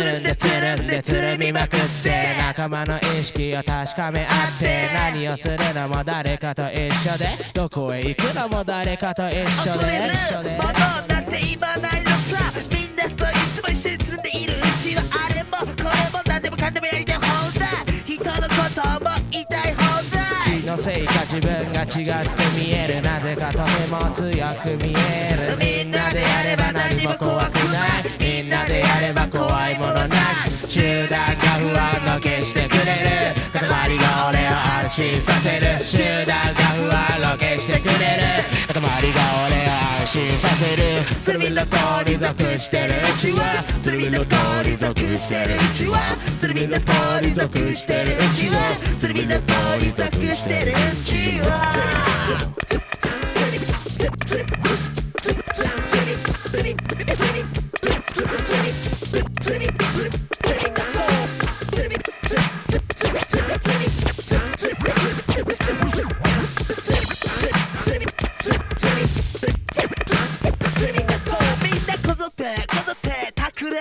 つるんでつるんでつるみまくって仲間の意識を確かめ合って何をするのも誰かと一緒でどこへ行くのも誰かと一緒恐れる。ものなんて今ないのさ。みんなといつも一緒につるんでいるうちはあれもこれも何でもかんでもやりたい放題。人のことも言いたい放題。気のせいか自分が違って見える。なぜかとても強く見える。みんなでやれば何も怖くない。みんなでやれば怖いもの信させる。テレビの通り属してるうちは。テレビの通り属してるうちは。テレビの通り属してるうちは。テレビの通り属してるうちは。み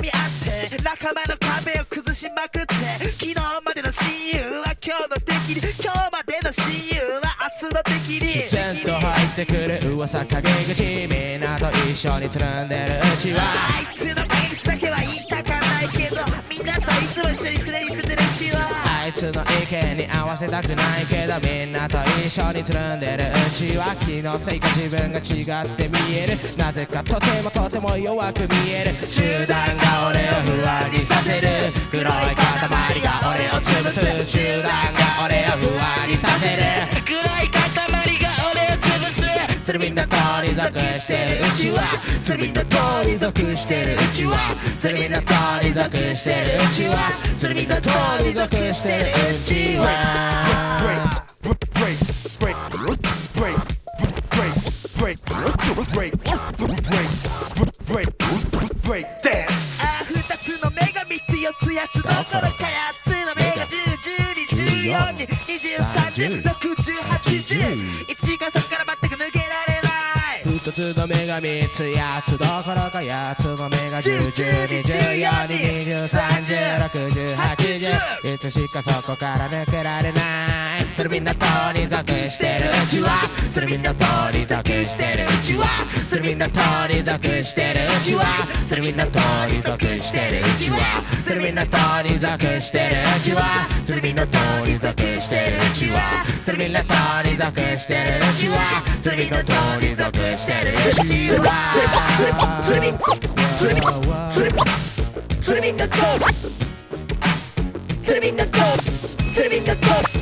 み合って仲間の壁を崩しまくって昨日までの親友は今日の敵に今日までの親友は明日の敵に自然と入ってくる噂陰口みんなと一緒につるんでるうちはあいつの陰口だけは言いたかないけどみんなといつも一緒に常に住んでるうちはあいつの意見に合わせたくないけどみんなと一緒につるんでるうちは気のせいか自分が違って見えるなぜかとてもとても弱く見える集団す集団が俺を不安にさせる。黒い塊が俺を潰すそれみんな通り属してるうちは。それみんな通り属してるうちは。それみんな通り属してるうちは。それみんな通り属してるうちは。break, break, break, break, break, break, break, break, break, dance. あ二つの目が三つ四つやつどころか八14時間先から全く抜けられない１つの目が3つ8つどころか8つの目が10時14時23時6時8時いつしかそこから抜けられない。それみんな通り属してるうちはそれみんな通り属してるうちはそれみんな通り属してるうちはそれみんな通り属してるうちはそれみんな通り属してるうちはそれみんな通り属してるうちはそれみんな通り属してるうちはそれみんな通り属してるうちはそれみんなそれみんなそれみんなそれみんなそれみんなそれみんなそれみんなそれみんな